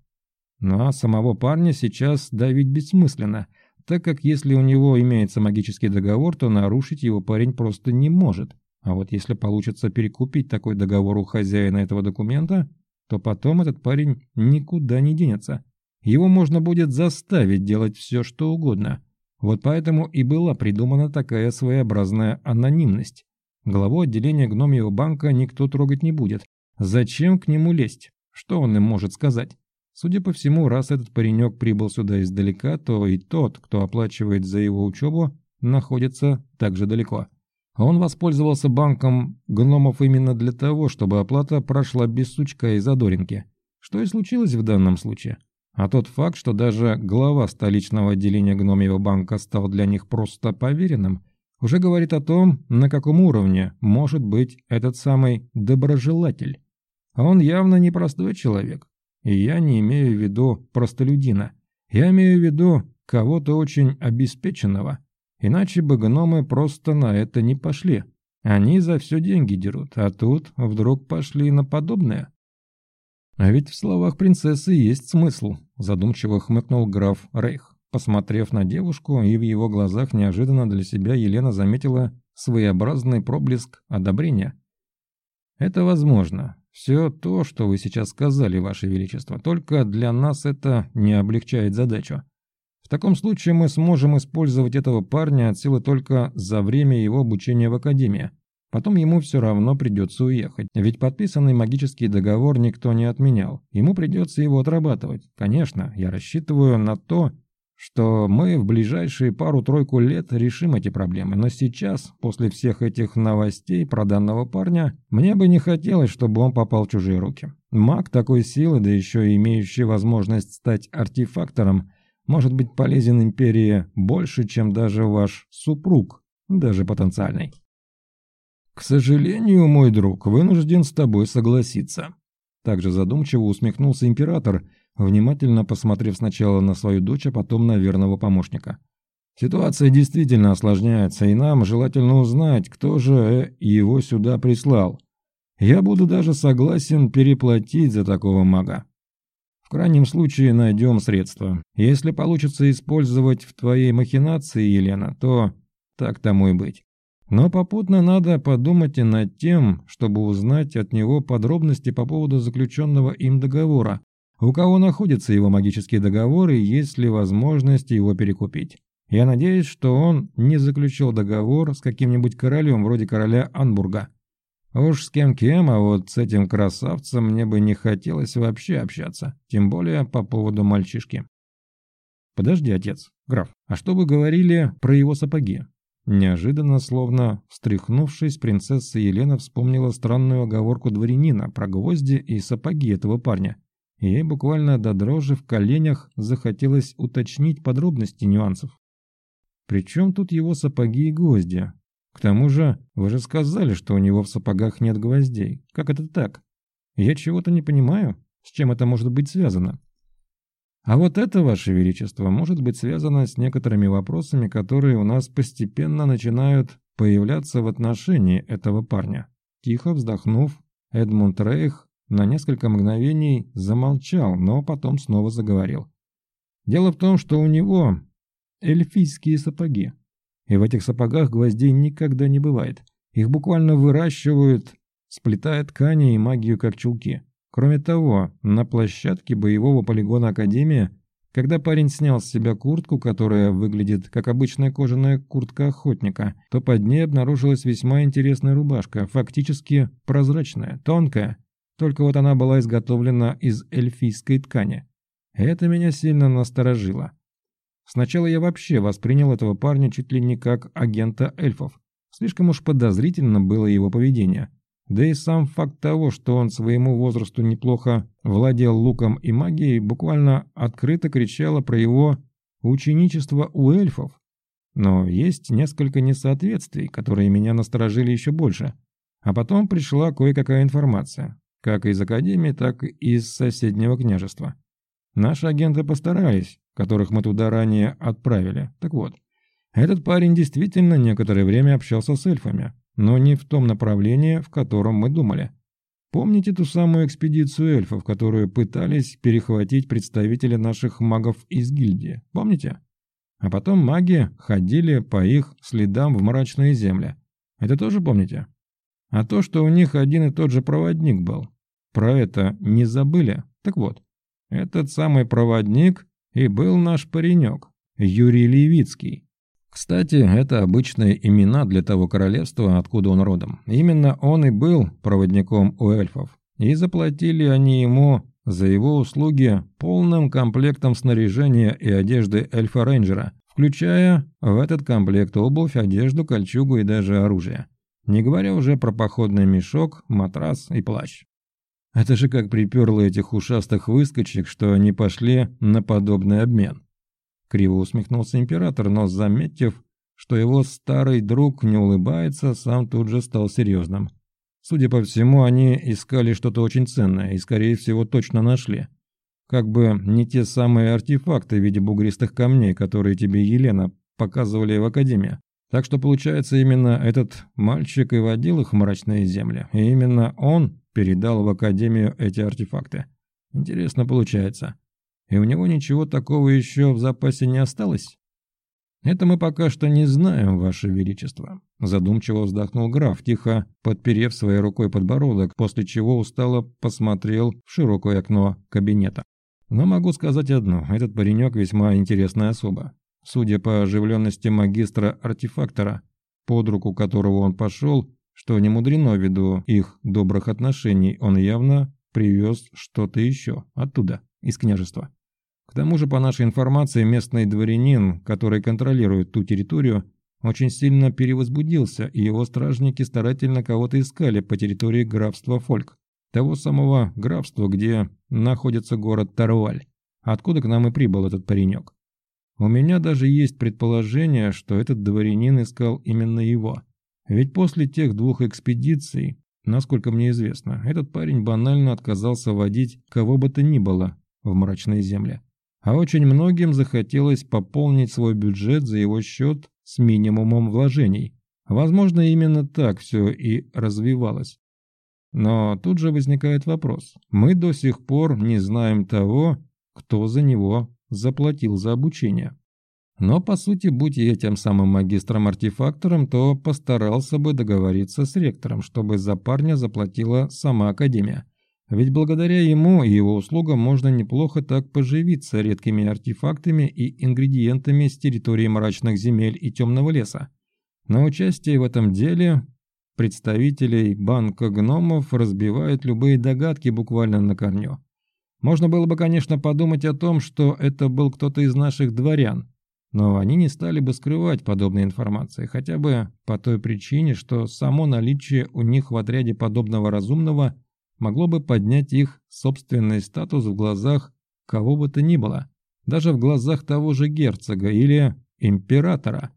A: Ну а самого парня сейчас давить бессмысленно, так как если у него имеется магический договор, то нарушить его парень просто не может. А вот если получится перекупить такой договор у хозяина этого документа, то потом этот парень никуда не денется. Его можно будет заставить делать все, что угодно – вот поэтому и была придумана такая своеобразная анонимность. Главу отделения гномьего банка никто трогать не будет. Зачем к нему лезть? Что он им может сказать? Судя по всему, раз этот паренек прибыл сюда издалека, то и тот, кто оплачивает за его учебу, находится также далеко. Он воспользовался банком гномов именно для того, чтобы оплата прошла без сучка и задоринки. Что и случилось в данном случае. А тот факт, что даже глава столичного отделения гномьего банка стал для них просто поверенным, уже говорит о том, на каком уровне может быть этот самый доброжелатель. Он явно не простой человек. И я не имею в виду простолюдина. Я имею в виду кого-то очень обеспеченного. Иначе бы гномы просто на это не пошли. Они за все деньги дерут, а тут вдруг пошли на подобное. А ведь в словах принцессы есть смысл, задумчиво хмыкнул граф Рейх. Посмотрев на девушку, и в его глазах неожиданно для себя Елена заметила своеобразный проблеск одобрения. «Это возможно. Все то, что вы сейчас сказали, Ваше Величество, только для нас это не облегчает задачу. В таком случае мы сможем использовать этого парня от силы только за время его обучения в Академии. Потом ему все равно придется уехать, ведь подписанный магический договор никто не отменял. Ему придется его отрабатывать. Конечно, я рассчитываю на то, что мы в ближайшие пару-тройку лет решим эти проблемы, но сейчас, после всех этих новостей про данного парня, мне бы не хотелось, чтобы он попал в чужие руки. Маг такой силы, да еще и имеющий возможность стать артефактором, может быть полезен Империи больше, чем даже ваш супруг, даже потенциальный. «К сожалению, мой друг, вынужден с тобой согласиться». Также задумчиво усмехнулся император, внимательно посмотрев сначала на свою дочь, а потом на верного помощника. «Ситуация действительно осложняется, и нам желательно узнать, кто же его сюда прислал. Я буду даже согласен переплатить за такого мага. В крайнем случае найдем средства. Если получится использовать в твоей махинации, Елена, то так тому и быть. Но попутно надо подумать и над тем, чтобы узнать от него подробности по поводу заключенного им договора, у кого находится его магический договор и есть ли возможность его перекупить. Я надеюсь, что он не заключил договор с каким-нибудь королем вроде короля Анбурга. Уж с кем-кем, а вот с этим красавцем мне бы не хотелось вообще общаться, тем более по поводу мальчишки. Подожди, отец, граф, а что вы говорили про его сапоги? Неожиданно, словно встряхнувшись, принцесса Елена вспомнила странную оговорку дворянина про гвозди и сапоги этого парня. Ей буквально до дрожи в коленях захотелось уточнить подробности нюансов. Причем тут его сапоги и гвозди? К тому же, вы же сказали, что у него в сапогах нет гвоздей. Как это так? Я чего-то не понимаю, с чем это может быть связано. А вот это, Ваше Величество, может быть связано с некоторыми вопросами, которые у нас постепенно начинают появляться в отношении этого парня. Тихо вздохнув, Эдмунд Рейх на несколько мгновений замолчал, но потом снова заговорил. Дело в том, что у него эльфийские сапоги. И в этих сапогах гвоздей никогда не бывает. Их буквально выращивают, сплетая ткани и магию как чулки. Кроме того, на площадке боевого полигона Академии Когда парень снял с себя куртку, которая выглядит как обычная кожаная куртка охотника, то под ней обнаружилась весьма интересная рубашка, фактически прозрачная, тонкая, только вот она была изготовлена из эльфийской ткани. Это меня сильно насторожило. Сначала я вообще воспринял этого парня чуть ли не как агента эльфов. Слишком уж подозрительно было его поведение. Да и сам факт того, что он своему возрасту неплохо владел луком и магией, буквально открыто кричало про его ученичество у эльфов. Но есть несколько несоответствий, которые меня насторожили еще больше. А потом пришла кое-какая информация, как из Академии, так и из соседнего княжества. Наши агенты постарались, которых мы туда ранее отправили. Так вот, этот парень действительно некоторое время общался с эльфами, но не в том направлении, в котором мы думали. Помните ту самую экспедицию эльфов, которую пытались перехватить представители наших магов из гильдии? Помните? А потом маги ходили по их следам в мрачные земли. Это тоже помните? А то, что у них один и тот же проводник был. Про это не забыли? Так вот, этот самый проводник и был наш паренек, Юрий Левицкий. Кстати, это обычные имена для того королевства, откуда он родом. Именно он и был проводником у эльфов. И заплатили они ему за его услуги полным комплектом снаряжения и одежды эльфа-рейнджера, включая в этот комплект обувь, одежду, кольчугу и даже оружие. Не говоря уже про походный мешок, матрас и плащ. Это же как приперло этих ушастых выскочек, что они пошли на подобный обмен. Криво усмехнулся император, но, заметив, что его старый друг не улыбается, сам тут же стал серьезным. Судя по всему, они искали что-то очень ценное и, скорее всего, точно нашли. Как бы не те самые артефакты в виде бугристых камней, которые тебе Елена показывали в Академии. Так что, получается, именно этот мальчик и водил их в мрачные земли. И именно он передал в Академию эти артефакты. Интересно получается. И у него ничего такого еще в запасе не осталось? Это мы пока что не знаем, Ваше Величество. Задумчиво вздохнул граф, тихо подперев своей рукой подбородок, после чего устало посмотрел в широкое окно кабинета. Но могу сказать одно, этот паренек весьма интересная особа. Судя по оживленности магистра-артефактора, под руку которого он пошел, что не мудрено ввиду их добрых отношений, он явно привез что-то еще оттуда, из княжества. К тому же, по нашей информации, местный дворянин, который контролирует ту территорию, очень сильно перевозбудился, и его стражники старательно кого-то искали по территории графства Фольк, того самого графства, где находится город Тарваль, откуда к нам и прибыл этот паренек. У меня даже есть предположение, что этот дворянин искал именно его. Ведь после тех двух экспедиций, насколько мне известно, этот парень банально отказался водить кого бы то ни было в мрачные земли а очень многим захотелось пополнить свой бюджет за его счет с минимумом вложений. Возможно, именно так все и развивалось. Но тут же возникает вопрос. Мы до сих пор не знаем того, кто за него заплатил за обучение. Но, по сути, будь я тем самым магистром-артефактором, то постарался бы договориться с ректором, чтобы за парня заплатила сама Академия. Ведь благодаря ему и его услугам можно неплохо так поживиться редкими артефактами и ингредиентами с территории мрачных земель и темного леса. На участие в этом деле представителей банка гномов разбивают любые догадки буквально на корню. Можно было бы, конечно, подумать о том, что это был кто-то из наших дворян, но они не стали бы скрывать подобной информации, хотя бы по той причине, что само наличие у них в отряде подобного разумного – могло бы поднять их собственный статус в глазах кого бы то ни было, даже в глазах того же герцога или императора.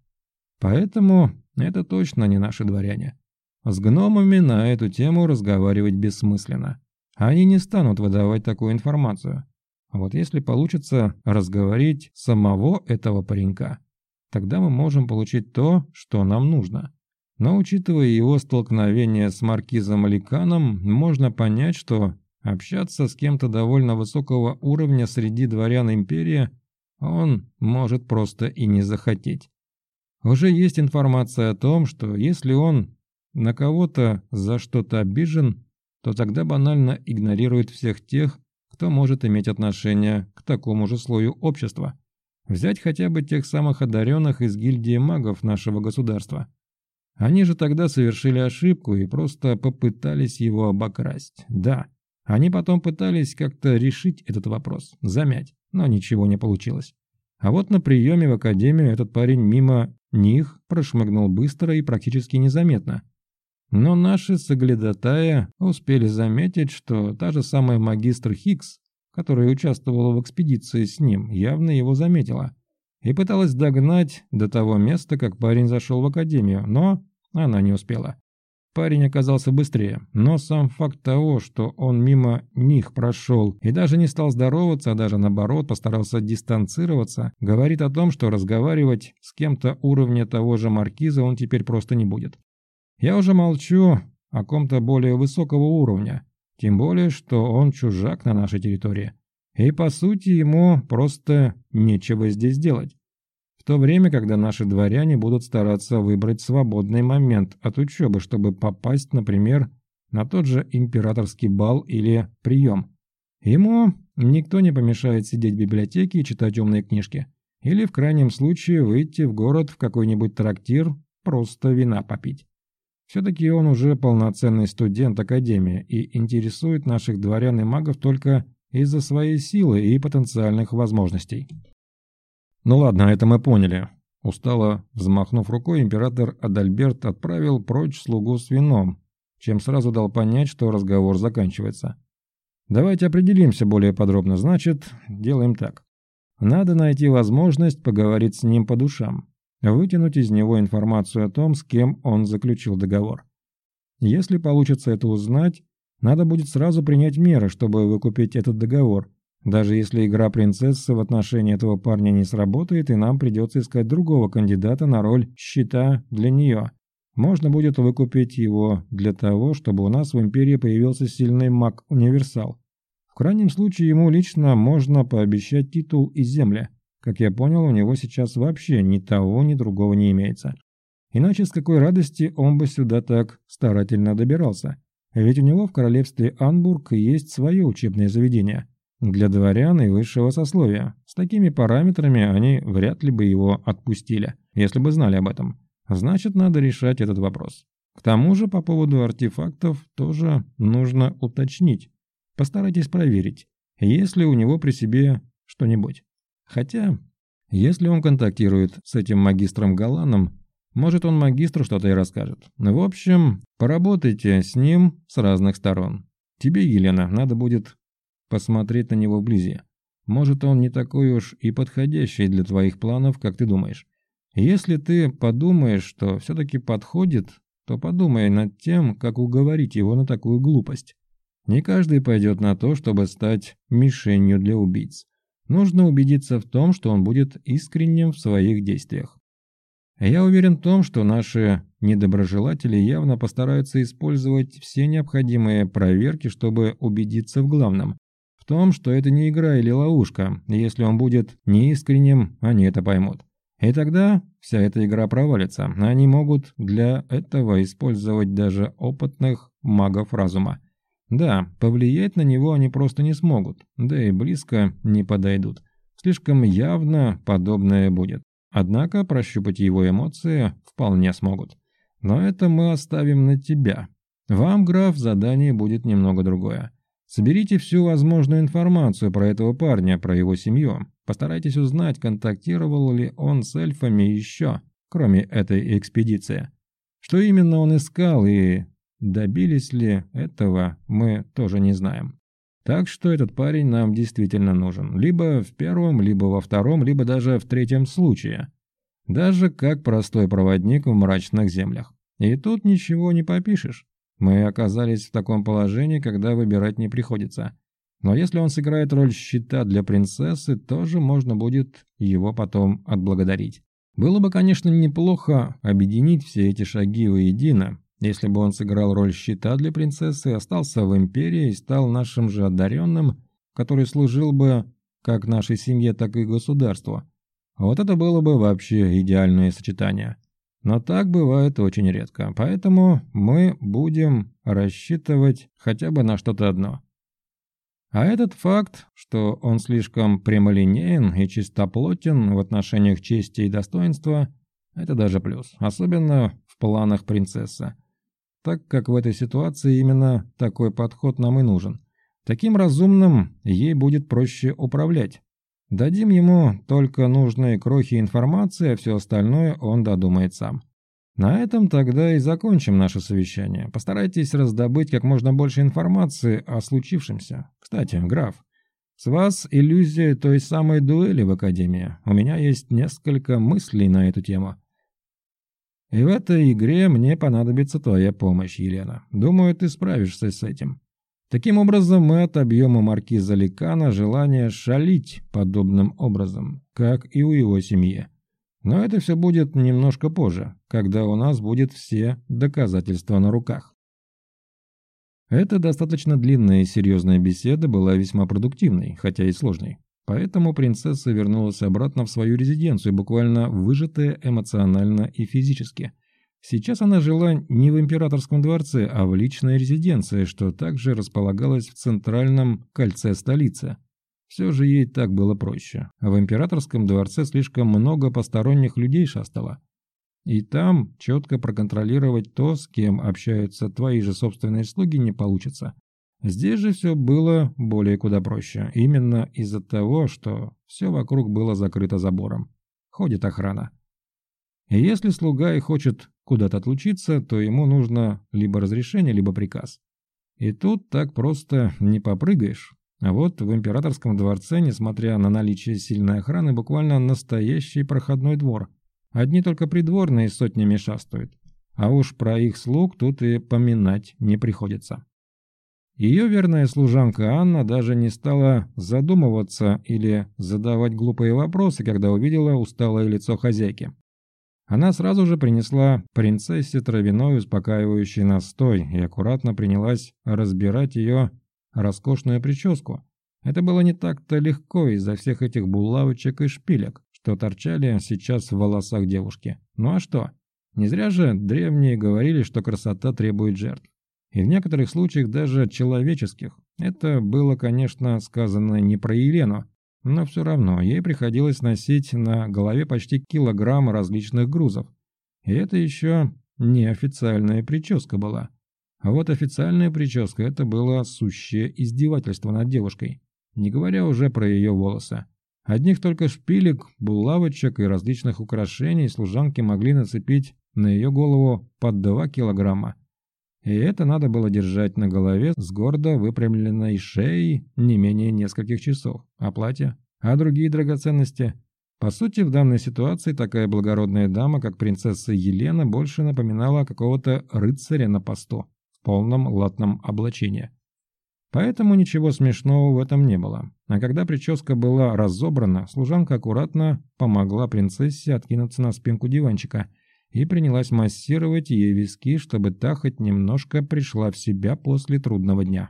A: Поэтому это точно не наши дворяне. С гномами на эту тему разговаривать бессмысленно. Они не станут выдавать такую информацию. Вот если получится разговорить самого этого паренька, тогда мы можем получить то, что нам нужно. Но учитывая его столкновение с маркизом Ликаном, можно понять, что общаться с кем-то довольно высокого уровня среди дворян империи он может просто и не захотеть. Уже есть информация о том, что если он на кого-то за что-то обижен, то тогда банально игнорирует всех тех, кто может иметь отношение к такому же слою общества. Взять хотя бы тех самых одаренных из гильдии магов нашего государства. Они же тогда совершили ошибку и просто попытались его обокрасть. Да, они потом пытались как-то решить этот вопрос, замять, но ничего не получилось. А вот на приеме в академию этот парень мимо них прошмыгнул быстро и практически незаметно. Но наши соглядатая успели заметить, что та же самая магистр Хикс, которая участвовала в экспедиции с ним, явно его заметила и пыталась догнать до того места, как парень зашел в академию, но она не успела. Парень оказался быстрее, но сам факт того, что он мимо них прошел и даже не стал здороваться, а даже наоборот постарался дистанцироваться, говорит о том, что разговаривать с кем-то уровня того же маркиза он теперь просто не будет. Я уже молчу о ком-то более высокого уровня, тем более, что он чужак на нашей территории. И по сути ему просто нечего здесь делать. В то время, когда наши дворяне будут стараться выбрать свободный момент от учебы, чтобы попасть, например, на тот же императорский бал или прием. Ему никто не помешает сидеть в библиотеке и читать умные книжки. Или в крайнем случае выйти в город в какой-нибудь трактир, просто вина попить. Все-таки он уже полноценный студент Академии и интересует наших дворян и магов только из-за своей силы и потенциальных возможностей. Ну ладно, это мы поняли. Устало взмахнув рукой, император Адальберт отправил прочь слугу с вином, чем сразу дал понять, что разговор заканчивается. Давайте определимся более подробно. Значит, делаем так. Надо найти возможность поговорить с ним по душам вытянуть из него информацию о том, с кем он заключил договор. Если получится это узнать, надо будет сразу принять меры, чтобы выкупить этот договор, даже если игра принцессы в отношении этого парня не сработает, и нам придется искать другого кандидата на роль щита для нее. Можно будет выкупить его для того, чтобы у нас в Империи появился сильный маг-универсал. В крайнем случае ему лично можно пообещать титул и земли – как я понял, у него сейчас вообще ни того, ни другого не имеется. Иначе с какой радости он бы сюда так старательно добирался? Ведь у него в королевстве Анбург есть свое учебное заведение для дворян и высшего сословия. С такими параметрами они вряд ли бы его отпустили, если бы знали об этом. Значит, надо решать этот вопрос. К тому же, по поводу артефактов тоже нужно уточнить. Постарайтесь проверить, есть ли у него при себе что-нибудь. Хотя, если он контактирует с этим магистром Галаном, может он магистру что-то и расскажет. В общем, поработайте с ним с разных сторон. Тебе, Елена, надо будет посмотреть на него вблизи. Может, он не такой уж и подходящий для твоих планов, как ты думаешь. Если ты подумаешь, что все-таки подходит, то подумай над тем, как уговорить его на такую глупость. Не каждый пойдет на то, чтобы стать мишенью для убийц. Нужно убедиться в том, что он будет искренним в своих действиях. Я уверен в том, что наши недоброжелатели явно постараются использовать все необходимые проверки, чтобы убедиться в главном. В том, что это не игра или ловушка. Если он будет неискренним, они это поймут. И тогда вся эта игра провалится. Они могут для этого использовать даже опытных магов разума. Да, повлиять на него они просто не смогут, да и близко не подойдут. Слишком явно подобное будет. Однако прощупать его эмоции вполне смогут. Но это мы оставим на тебя. Вам, граф, задание будет немного другое. Соберите всю возможную информацию про этого парня, про его семью. Постарайтесь узнать, контактировал ли он с эльфами еще, кроме этой экспедиции. Что именно он искал и Добились ли этого, мы тоже не знаем. Так что этот парень нам действительно нужен. Либо в первом, либо во втором, либо даже в третьем случае. Даже как простой проводник в мрачных землях. И тут ничего не попишешь. Мы оказались в таком положении, когда выбирать не приходится. Но если он сыграет роль щита для принцессы, тоже можно будет его потом отблагодарить. Было бы, конечно, неплохо объединить все эти шаги воедино, если бы он сыграл роль щита для принцессы, остался в империи и стал нашим же одаренным, который служил бы как нашей семье, так и государству. Вот это было бы вообще идеальное сочетание. Но так бывает очень редко, поэтому мы будем рассчитывать хотя бы на что-то одно. А этот факт, что он слишком прямолинеен и чистоплотен в отношениях чести и достоинства, это даже плюс, особенно в планах принцессы. Так как в этой ситуации именно такой подход нам и нужен. Таким разумным ей будет проще управлять. Дадим ему только нужные крохи информации, а все остальное он додумает сам. На этом тогда и закончим наше совещание. Постарайтесь раздобыть как можно больше информации о случившемся. Кстати, граф, с вас иллюзия той самой дуэли в Академии. У меня есть несколько мыслей на эту тему. И в этой игре мне понадобится твоя помощь, Елена. Думаю, ты справишься с этим. Таким образом, мы отобьем у маркиза Ликана желание шалить подобным образом, как и у его семьи. Но это все будет немножко позже, когда у нас будет все доказательства на руках. Эта достаточно длинная и серьезная беседа была весьма продуктивной, хотя и сложной. Поэтому принцесса вернулась обратно в свою резиденцию, буквально выжатая эмоционально и физически. Сейчас она жила не в императорском дворце, а в личной резиденции, что также располагалось в центральном кольце столицы – все же ей так было проще. В императорском дворце слишком много посторонних людей шастало. И там четко проконтролировать то, с кем общаются твои же собственные слуги, не получится. Здесь же все было более куда проще. Именно из-за того, что все вокруг было закрыто забором. Ходит охрана. И если слуга и хочет куда-то отлучиться, то ему нужно либо разрешение, либо приказ. И тут так просто не попрыгаешь. А вот в императорском дворце, несмотря на наличие сильной охраны, буквально настоящий проходной двор. Одни только придворные сотнями шастают. А уж про их слуг тут и поминать не приходится. Ее верная служанка Анна даже не стала задумываться или задавать глупые вопросы, когда увидела усталое лицо хозяйки. Она сразу же принесла принцессе травяной успокаивающий настой и аккуратно принялась разбирать ее роскошную прическу. Это было не так-то легко из-за всех этих булавочек и шпилек, что торчали сейчас в волосах девушки. Ну а что? Не зря же древние говорили, что красота требует жертв. И в некоторых случаях даже человеческих. Это было, конечно, сказано не про Елену, но все равно ей приходилось носить на голове почти килограмм различных грузов. И это еще неофициальная прическа была. А вот официальная прическа – это было сущее издевательство над девушкой, не говоря уже про ее волосы. Одних только шпилек, булавочек и различных украшений служанки могли нацепить на ее голову под 2 килограмма. И это надо было держать на голове с гордо выпрямленной шеей не менее нескольких часов. А платье? А другие драгоценности? По сути, в данной ситуации такая благородная дама, как принцесса Елена, больше напоминала какого-то рыцаря на посту полном латном облачении. Поэтому ничего смешного в этом не было. А когда прическа была разобрана, служанка аккуратно помогла принцессе откинуться на спинку диванчика и принялась массировать ей виски, чтобы та хоть немножко пришла в себя после трудного дня.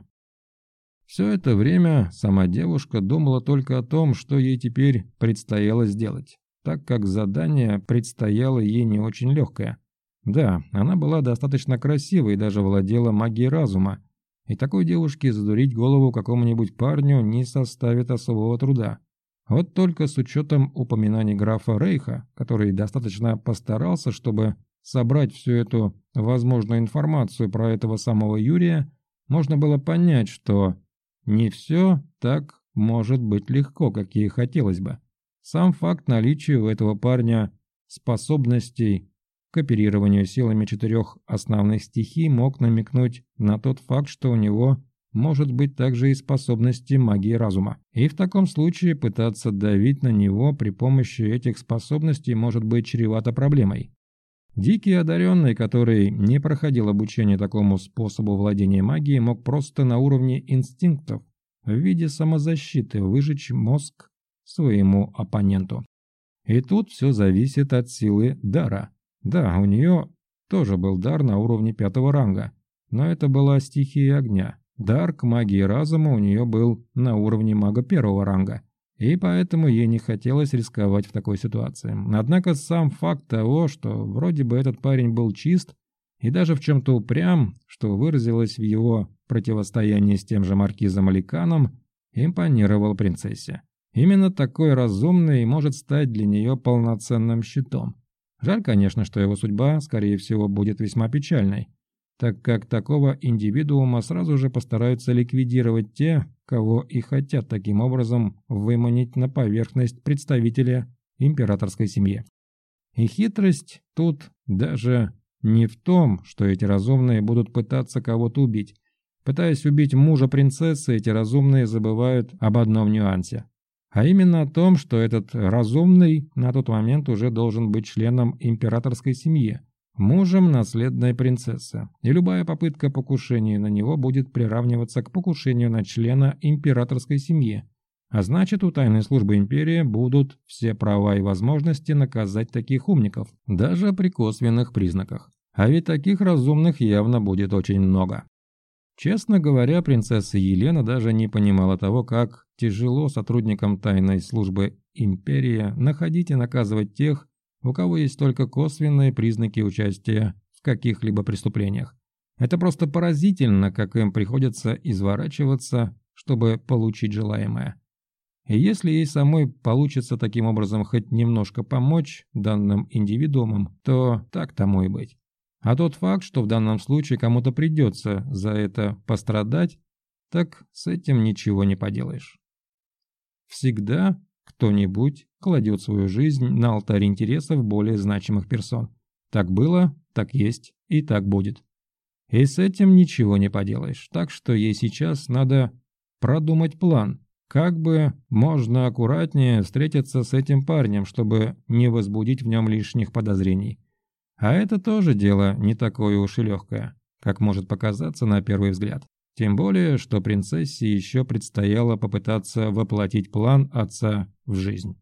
A: Все это время сама девушка думала только о том, что ей теперь предстояло сделать, так как задание предстояло ей не очень легкое. Да, она была достаточно красивой и даже владела магией разума. И такой девушке задурить голову какому-нибудь парню не составит особого труда. Вот только с учетом упоминаний графа Рейха, который достаточно постарался, чтобы собрать всю эту возможную информацию про этого самого Юрия, можно было понять, что не все так может быть легко, как ей хотелось бы. Сам факт наличия у этого парня способностей к оперированию силами четырех основных стихий мог намекнуть на тот факт, что у него может быть также и способности магии разума. И в таком случае пытаться давить на него при помощи этих способностей может быть чревато проблемой. Дикий одаренный, который не проходил обучение такому способу владения магией, мог просто на уровне инстинктов в виде самозащиты выжечь мозг своему оппоненту. И тут все зависит от силы дара. Да, у нее тоже был дар на уровне пятого ранга, но это была стихия огня. Дар к магии разума у нее был на уровне мага первого ранга, и поэтому ей не хотелось рисковать в такой ситуации. Однако сам факт того, что вроде бы этот парень был чист и даже в чем-то упрям, что выразилось в его противостоянии с тем же маркизом Аликаном, импонировал принцессе. Именно такой разумный может стать для нее полноценным щитом. Жаль, конечно, что его судьба, скорее всего, будет весьма печальной, так как такого индивидуума сразу же постараются ликвидировать те, кого и хотят таким образом выманить на поверхность представителя императорской семьи. И хитрость тут даже не в том, что эти разумные будут пытаться кого-то убить. Пытаясь убить мужа принцессы, эти разумные забывают об одном нюансе. А именно о том, что этот разумный на тот момент уже должен быть членом императорской семьи, мужем наследной принцессы, и любая попытка покушения на него будет приравниваться к покушению на члена императорской семьи, а значит, у тайной службы империи будут все права и возможности наказать таких умников, даже при косвенных признаках. А ведь таких разумных явно будет очень много. Честно говоря, принцесса Елена даже не понимала того, как тяжело сотрудникам тайной службы империи находить и наказывать тех, у кого есть только косвенные признаки участия в каких-либо преступлениях. Это просто поразительно, как им приходится изворачиваться, чтобы получить желаемое. И если ей самой получится таким образом хоть немножко помочь данным индивидуумам, то так тому и быть. А тот факт, что в данном случае кому-то придется за это пострадать, так с этим ничего не поделаешь. Всегда кто-нибудь кладет свою жизнь на алтарь интересов более значимых персон. Так было, так есть и так будет. И с этим ничего не поделаешь, так что ей сейчас надо продумать план, как бы можно аккуратнее встретиться с этим парнем, чтобы не возбудить в нем лишних подозрений. А это тоже дело не такое уж и легкое, как может показаться на первый взгляд. Тем более, что принцессе еще предстояло попытаться воплотить план отца в жизнь.